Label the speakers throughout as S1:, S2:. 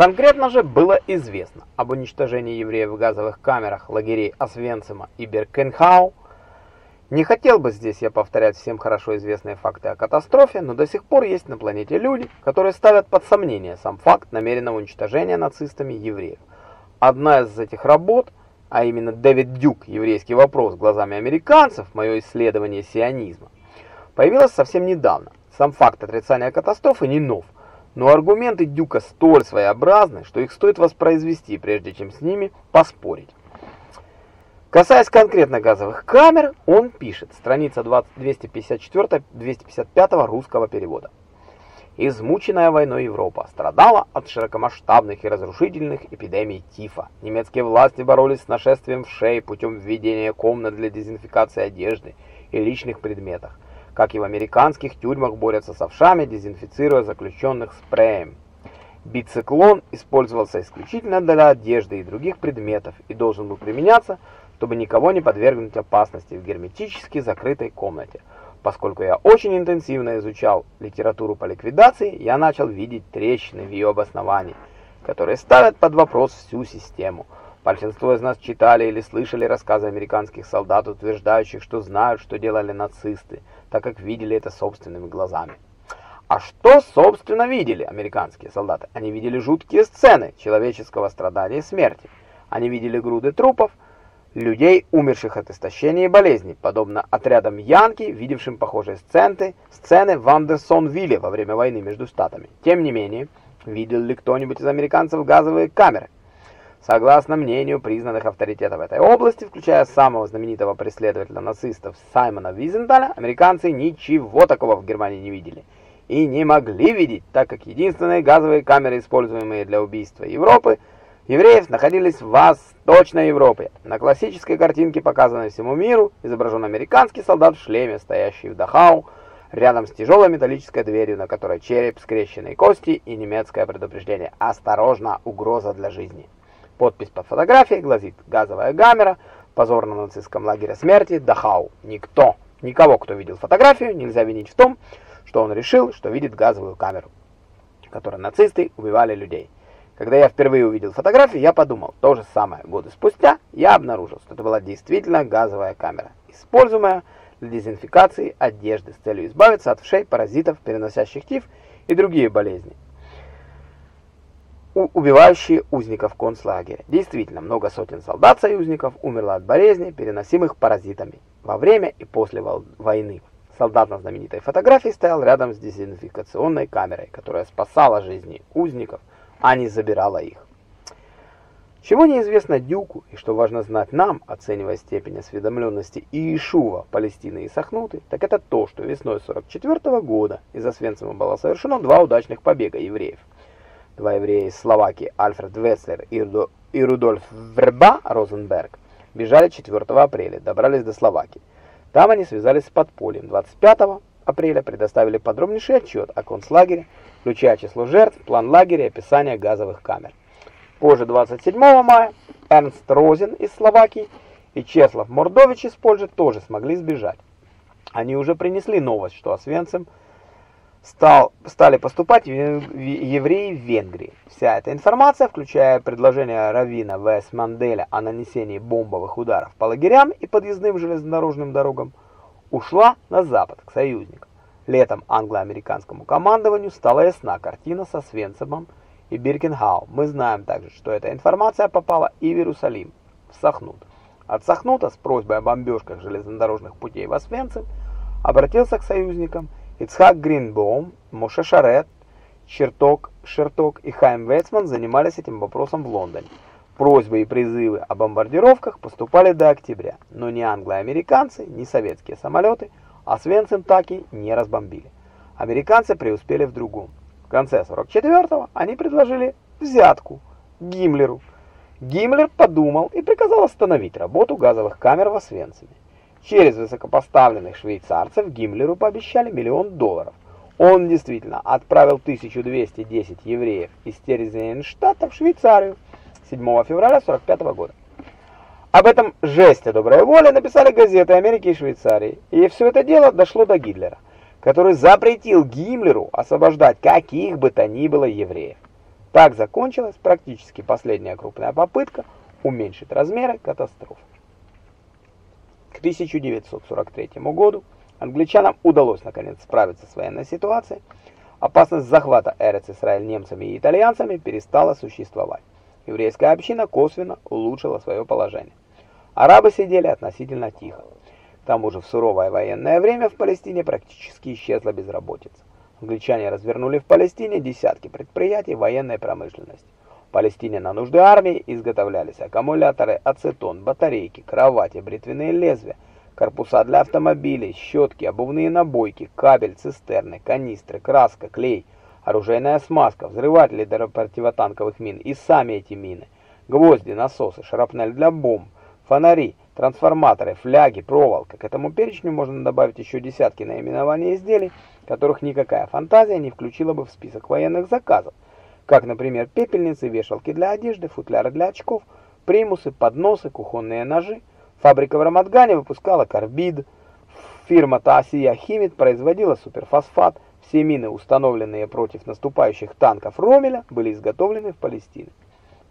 S1: Конкретно же было известно об уничтожении евреев в газовых камерах лагерей Освенцима и Беркенхау. Не хотел бы здесь я повторять всем хорошо известные факты о катастрофе, но до сих пор есть на планете люди, которые ставят под сомнение сам факт намеренного уничтожения нацистами евреев. Одна из этих работ, а именно Дэвид Дюк «Еврейский вопрос глазами американцев. Мое исследование сионизма», появилась совсем недавно. Сам факт отрицания катастрофы не нов – но аргументы Дюка столь своеобразны, что их стоит воспроизвести, прежде чем с ними поспорить. Касаясь конкретно газовых камер, он пишет, страница 254-255 русского перевода. Измученная войной Европа страдала от широкомасштабных и разрушительных эпидемий тифа. Немецкие власти боролись с нашествием вшей путем введения комнат для дезинфекции одежды и личных предметов как и в американских тюрьмах борются с овшами, дезинфицируя заключенных спреем. Бициклон использовался исключительно для одежды и других предметов и должен был применяться, чтобы никого не подвергнуть опасности в герметически закрытой комнате. Поскольку я очень интенсивно изучал литературу по ликвидации, я начал видеть трещины в ее обосновании, которые ставят под вопрос всю систему – Большинство из нас читали или слышали рассказы американских солдат, утверждающих, что знают, что делали нацисты, так как видели это собственными глазами. А что, собственно, видели американские солдаты? Они видели жуткие сцены человеческого страдания и смерти. Они видели груды трупов, людей, умерших от истощения и болезней, подобно отрядам Янки, видевшим похожие сцены, сцены в Андерсонвилле во время войны между штатами. Тем не менее, видел ли кто-нибудь из американцев газовые камеры? Согласно мнению признанных авторитетов этой области, включая самого знаменитого преследователя нацистов Саймона Визенталя, американцы ничего такого в Германии не видели и не могли видеть, так как единственные газовые камеры, используемые для убийства Европы, евреев, находились в Восточной Европе. На классической картинке, показанной всему миру, изображен американский солдат в шлеме, стоящий в Дахау, рядом с тяжелой металлической дверью, на которой череп, скрещенные кости и немецкое предупреждение «Осторожно! Угроза для жизни!». Подпись под фотографией гласит «Газовая камера в позорном нацистском лагере смерти Дахау». Никто, никого, кто видел фотографию, нельзя винить в том, что он решил, что видит газовую камеру, которой нацисты убивали людей. Когда я впервые увидел фотографию, я подумал, то же самое. Годы спустя я обнаружил, что это была действительно газовая камера, используемая для дезинфекции одежды с целью избавиться от вшей, паразитов, переносящих тиф и другие болезни убивающие узников концлагеря. Действительно, много сотен солдат-союзников умерло от болезней, переносимых паразитами, во время и после войны. Солдат на знаменитой фотографии стоял рядом с дезинфекционной камерой, которая спасала жизни узников, а не забирала их. Чего неизвестно Дюку и что важно знать нам, оценивая степень осведомленности Иешува, Палестины и Сахнуты, так это то, что весной 44 -го года из Освенцима было совершено два удачных побега евреев – Два еврея из Словакии, Альфред Веслер и Рудольф Верба Розенберг, бежали 4 апреля, добрались до Словакии. Там они связались с подпольем. 25 апреля предоставили подробнейший отчет о концлагере, включая число жертв, план лагеря и описание газовых камер. Позже 27 мая Эрнст Розен из Словакии и Чеслав Мордович из Польши тоже смогли сбежать. Они уже принесли новость, что Освенцим – стал, стали поступать евреи в Венгрии. Вся эта информация, включая предложение Равина В.С. Манделя о нанесении бомбовых ударов по лагерям и подъездным железнодорожным дорогам, ушла на запад, к союзникам. Летом англо-американскому командованию стала ясна картина со Свенцемом и Биркенхау. Мы знаем также, что эта информация попала и в Иерусалим, в Сахнут. От Сахнута с просьбой о бомбежках железнодорожных путей в Освенцим обратился к союзникам Ицхак Гринбоум, Моше Шарет, Черток, Шерток и Хайм Вецман занимались этим вопросом в Лондоне. Просьбы и призывы о бомбардировках поступали до октября, но ни англо-американцы, ни советские самолеты Освенцим так и не разбомбили. Американцы преуспели в другом. В конце 44-го они предложили взятку Гиммлеру. Гиммлер подумал и приказал остановить работу газовых камер в Освенциме. Через высокопоставленных швейцарцев Гиммлеру пообещали миллион долларов. Он действительно отправил 1210 евреев из Терезенштадта в Швейцарию 7 февраля 45 года. Об этом жесте доброй воли написали газеты Америки и Швейцарии, и все это дело дошло до Гитлера, который запретил Гиммлеру освобождать каких бы то ни было евреев. Так закончилась практически последняя крупная попытка уменьшить размеры катастрофы. К 1943 году англичанам удалось наконец справиться с военной ситуацией. Опасность захвата Эрец-Исраэль немцами и итальянцами перестала существовать. Еврейская община косвенно улучшила свое положение. Арабы сидели относительно тихо. К тому же в суровое военное время в Палестине практически исчезла безработица. Англичане развернули в Палестине десятки предприятий военной промышленности. Палестине на нужды армии изготовлялись аккумуляторы, ацетон, батарейки, кровати, бритвенные лезвия, корпуса для автомобилей, щетки, обувные набойки, кабель, цистерны, канистры, краска, клей, оружейная смазка, взрыватели для противотанковых мин и сами эти мины, гвозди, насосы, шрапнель для бомб, фонари, трансформаторы, фляги, проволока. К этому перечню можно добавить еще десятки наименований изделий, которых никакая фантазия не включила бы в список военных заказов, как, например, пепельницы, вешалки для одежды, футляры для очков, примусы, подносы, кухонные ножи. Фабрика в Рамадгане выпускала карбид, фирма Таасия Химит производила суперфосфат, все мины, установленные против наступающих танков Ромеля, были изготовлены в Палестине.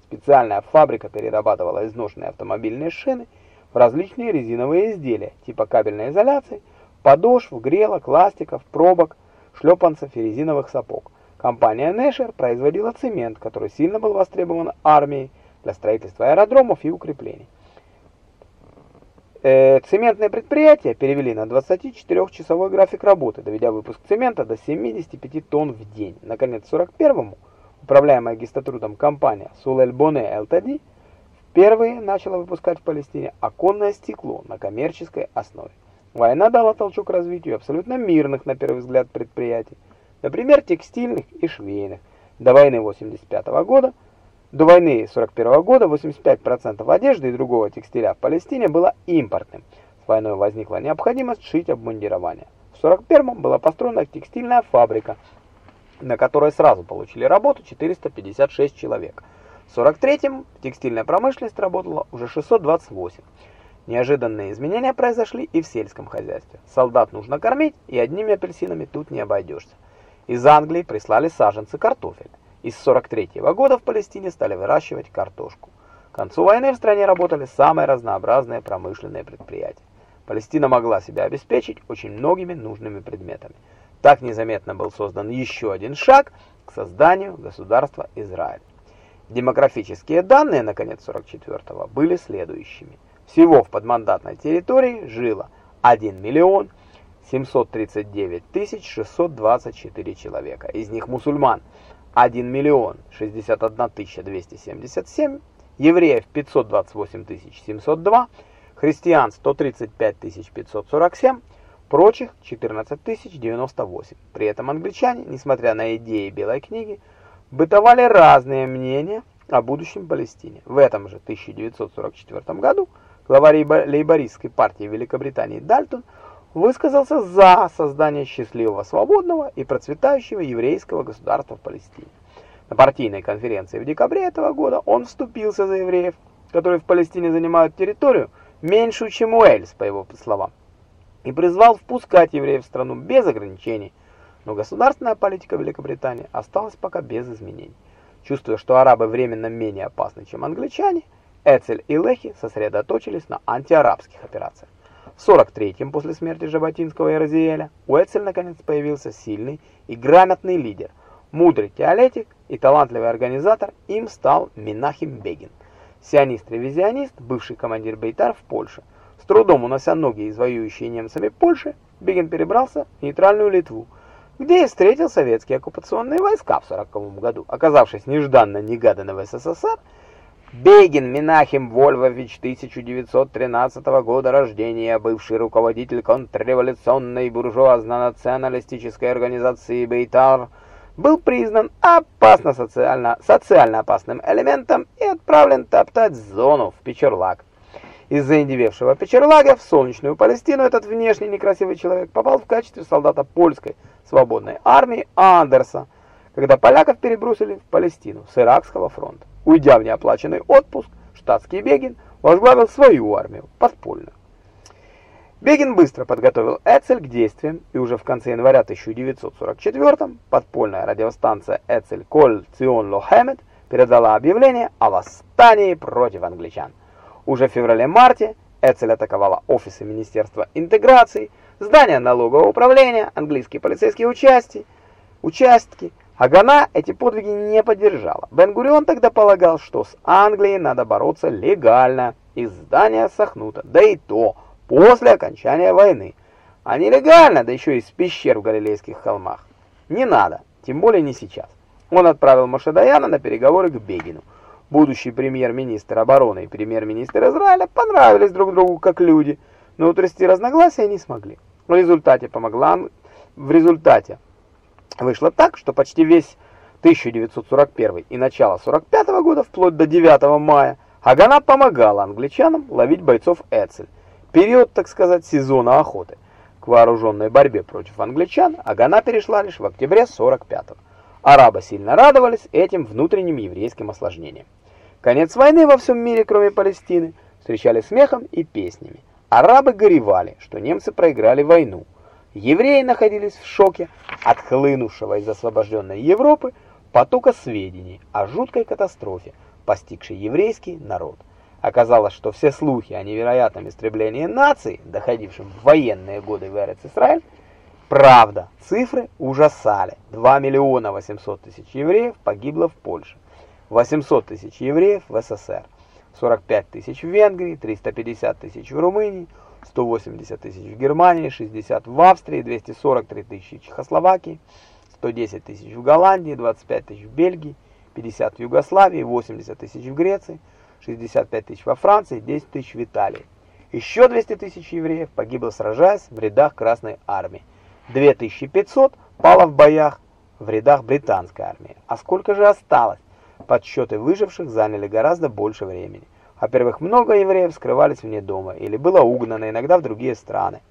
S1: Специальная фабрика перерабатывала изношенные автомобильные шины в различные резиновые изделия, типа кабельной изоляции, подошв, грелок, ластиков, пробок, шлепанцев и резиновых сапог. Компания Нэшер производила цемент, который сильно был востребован армией для строительства аэродромов и укреплений. Э, цементные предприятия перевели на 24-часовой график работы, доведя выпуск цемента до 75 тонн в день. Наконец, в 41-му управляемая гистотрудом компания Сулель Боне ЛТД впервые начала выпускать в Палестине оконное стекло на коммерческой основе. Война дала толчок развитию абсолютно мирных, на первый взгляд, предприятий, например, текстильных и швейных. До войны 85 -го года, до войны 41 -го года 85% одежды и другого текстиля в Палестине было импортным. С войной возникла необходимость шить обмундирование. В 41-м была построена текстильная фабрика, на которой сразу получили работу 456 человек. В 43-м текстильная промышленность работала уже 628. Неожиданные изменения произошли и в сельском хозяйстве. Солдат нужно кормить, и одними апельсинами тут не обойдешься. Из Англии прислали саженцы картофеля. Из 43 -го года в Палестине стали выращивать картошку. К концу войны в стране работали самые разнообразные промышленные предприятия. Палестина могла себя обеспечить очень многими нужными предметами. Так незаметно был создан еще один шаг к созданию государства Израиль. Демографические данные на конец 44-го были следующими. Всего в подмандатной территории жило 1 миллион 739 тысяч 624 человека. Из них мусульман 1 миллион 61 тысяча 277, евреев 528 тысяч 702, христиан 135 тысяч 547, прочих 14 тысяч 98. При этом англичане, несмотря на идеи Белой книги, бытовали разные мнения о будущем Палестине. В этом же 1944 году глава лейбористской партии Великобритании Дальтон высказался за создание счастливого, свободного и процветающего еврейского государства в Палестине. На партийной конференции в декабре этого года он вступился за евреев, которые в Палестине занимают территорию меньшую, чем Уэльс, по его словам, и призвал впускать евреев в страну без ограничений. Но государственная политика Великобритании осталась пока без изменений. Чувствуя, что арабы временно менее опасны, чем англичане, Эцель и Лехи сосредоточились на антиарабских операциях. В 43-м, после смерти Жаботинского и Розиэля, у Эцель наконец появился сильный и грамотный лидер. Мудрый теолетик и талантливый организатор им стал Минахим Бегин. Сионист-ревизионист, бывший командир Бейтар в Польше. С трудом унося ноги из воюющей немцами Польши, Бегин перебрался в нейтральную Литву, где и встретил советские оккупационные войска в 40 году. Оказавшись нежданно-негаданно в СССР, Бегин Минахим Вольвович 1913 года рождения, бывший руководитель контрреволюционной буржуазно-националистической организации «Бейтар», был признан опасно социально, социально опасным элементом и отправлен топтать зону в Печерлаг. Из-за индивевшего Печерлага в солнечную Палестину этот внешне некрасивый человек попал в качестве солдата польской свободной армии Андерса, когда поляков перебросили в Палестину с Иракского фронта. Уйдя в неоплаченный отпуск, штатский Бегин возглавил свою армию, подпольную. Бегин быстро подготовил Эцель к действиям, и уже в конце января 1944 подпольная радиостанция Эцель Коль Цион Лохемет передала объявление о восстании против англичан. Уже в феврале-марте Эцель атаковала офисы Министерства интеграции, здания налогового управления, английские полицейские участки, участки. Агана эти подвиги не поддержала. Бен-Гурион тогда полагал, что с Англией надо бороться легально из здания Сахнута, да и то – после окончания войны, а нелегально, да еще из пещер в Галилейских холмах. Не надо, тем более не сейчас. Он отправил Мошедаяна на переговоры к Бегину. Будущий премьер-министр обороны и премьер-министр Израиля понравились друг другу как люди, но утрясти разногласия не смогли. В результате помогла в результате вышло так, что почти весь 1941 и начало 45 года, вплоть до 9 мая, Агана помогала англичанам ловить бойцов Эцель период, так сказать, сезона охоты. К вооруженной борьбе против англичан Агана перешла лишь в октябре 45-го. Арабы сильно радовались этим внутренним еврейским осложнениям. Конец войны во всем мире, кроме Палестины, встречали смехом и песнями. Арабы горевали, что немцы проиграли войну. Евреи находились в шоке от хлынувшего из освобожденной Европы потока сведений о жуткой катастрофе, постигшей еврейский народ. Оказалось, что все слухи о невероятном истреблении наций, доходившем в военные годы в Эрец-Исраэль, правда, цифры ужасали. 2 миллиона 800 тысяч евреев погибло в Польше, 800 тысяч евреев в СССР, 45 тысяч в Венгрии, 350 тысяч в Румынии, 180 тысяч в Германии, 60 в Австрии, 243 тысячи в Чехословакии, 110 тысяч в Голландии, 25 тысяч в Бельгии, 50 в Югославии, 80 тысяч в Греции, 65 тысяч во Франции, 10 тысяч в Италии. Еще 200 тысяч евреев погибло сражаясь в рядах Красной Армии. 2500 пало в боях в рядах Британской армии. А сколько же осталось? Подсчеты выживших заняли гораздо больше времени. Во-первых, много евреев скрывались вне дома или было угнано иногда в другие страны.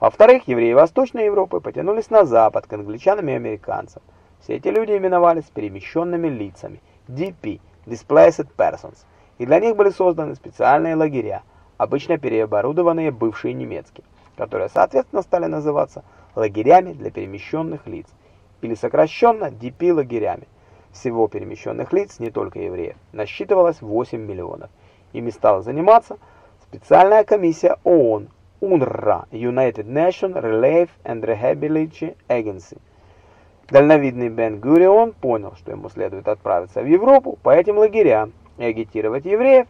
S1: Во-вторых, евреи Восточной Европы потянулись на запад к англичанам и американцам. Все эти люди именовались перемещенными лицами, DP, Displaced Persons и для них были созданы специальные лагеря, обычно переоборудованные бывшие немецкие, которые соответственно стали называться лагерями для перемещенных лиц, или сокращенно ДП-лагерями. Всего перемещенных лиц, не только евреев, насчитывалось 8 миллионов. Ими стала заниматься специальная комиссия ООН UNRWA United Nations Relief and Rehabilitation Agency. Дальновидный Бен-Гурион понял, что ему следует отправиться в Европу по этим лагерям и агитировать евреев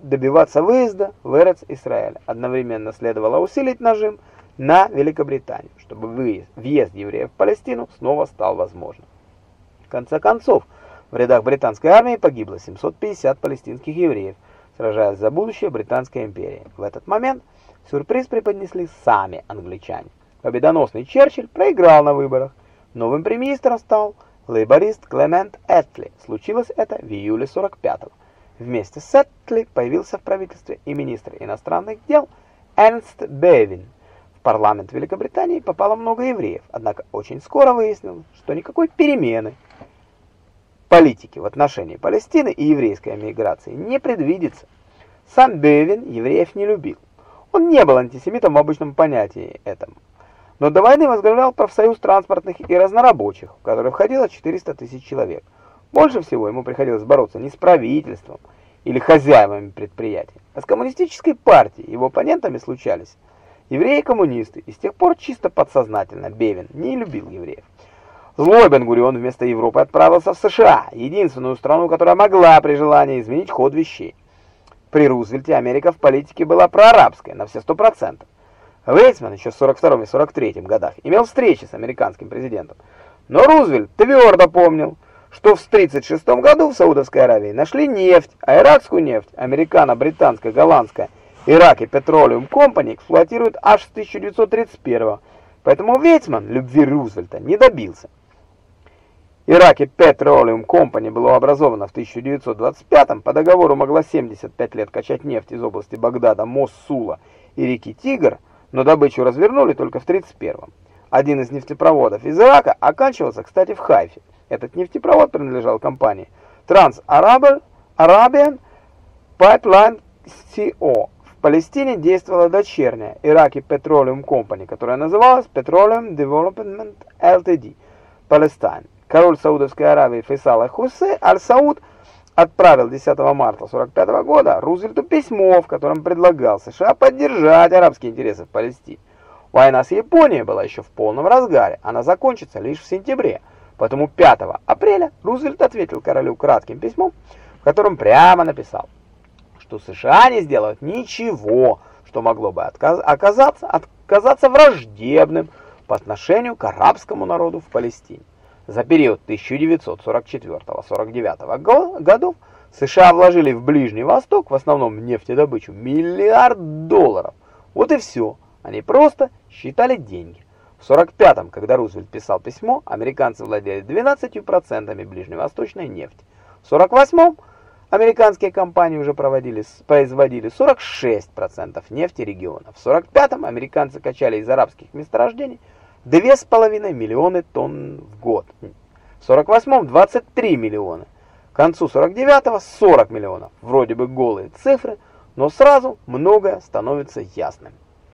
S1: добиваться выезда в Эрец Израиля. Одновременно следовало усилить нажим на Великобританию, чтобы выезд, въезд евреев в Палестину снова стал возможным. В конце концов, в рядах британской армии погибло 750 палестинских евреев, сражаясь за будущее Британской империи. В этот момент сюрприз преподнесли сами англичане. Победоносный Черчилль проиграл на выборах. Новым премьер-министром стал лейборист Клемент Этли. Случилось это в июле 45-го. Вместе с Этли появился в правительстве и министр иностранных дел Эрнст Бевин. В парламент Великобритании попало много евреев, однако очень скоро выяснилось, что никакой перемены политики в отношении Палестины и еврейской эмиграции не предвидится. Сам Бевин евреев не любил. Он не был антисемитом в обычном понятии этому но до войны возглавлял профсоюз транспортных и разнорабочих, в который входило 400 тысяч человек. Больше всего ему приходилось бороться не с правительством или хозяевами предприятий, а с коммунистической партией. Его оппонентами случались евреи-коммунисты, и с тех пор чисто подсознательно Бевин не любил евреев. Злой Бен-Гурион вместо Европы отправился в США, единственную страну, которая могла при желании изменить ход вещей. При Рузвельте Америка в политике была проарабской на все сто процентов. Вейцман еще в 42 и 43 годах имел встречи с американским президентом. Но Рузвельт твердо помнил, что в 36 году в Саудовской Аравии нашли нефть, а иракскую нефть, американо-британско-голландская, Ирак и Petroleum Company эксплуатируют аж с 1931 Поэтому Вейцман любви Рузвельта не добился. Ирак и Petroleum Company было образовано в 1925 по договору могла 75 лет качать нефть из области Багдада, Моссула и реки Тигр, но добычу развернули только в 31-м. Один из нефтепроводов из Ирака оканчивался, кстати, в Хайфе. Этот нефтепровод принадлежал компании Trans-Arabian Pipeline CO. Палестине действовала дочерняя Iraqi Petroleum Company, которая называлась Petroleum Development Ltd. Palestine. Король Саудовской Аравии Фейсал Хусе Аль-Сауд отправил 10 марта 1945 года Рузвельту письмо, в котором предлагал США поддержать арабские интересы в Палестине. Война с Японией была еще в полном разгаре, она закончится лишь в сентябре. Поэтому 5 апреля Рузвельт ответил королю кратким письмом, в котором прямо написал, что США не сделают ничего, что могло бы отказ оказаться, оказаться враждебным по отношению к арабскому народу в Палестине. За период 1944-49 годов США вложили в Ближний Восток, в основном нефтедобычу, миллиард долларов. Вот и все. Они просто считали деньги. В 45-м, когда Рузвельт писал письмо, американцы владели 12% ближневосточной нефти. В 48-м американские компании уже проводили, производили 46% нефти региона. В 45-м американцы качали из арабских месторождений 2,5 миллиона тонн в год. В 48-м 23 миллиона. К концу 49-го 40 миллионов. Вроде бы голые цифры, но сразу многое становится ясным.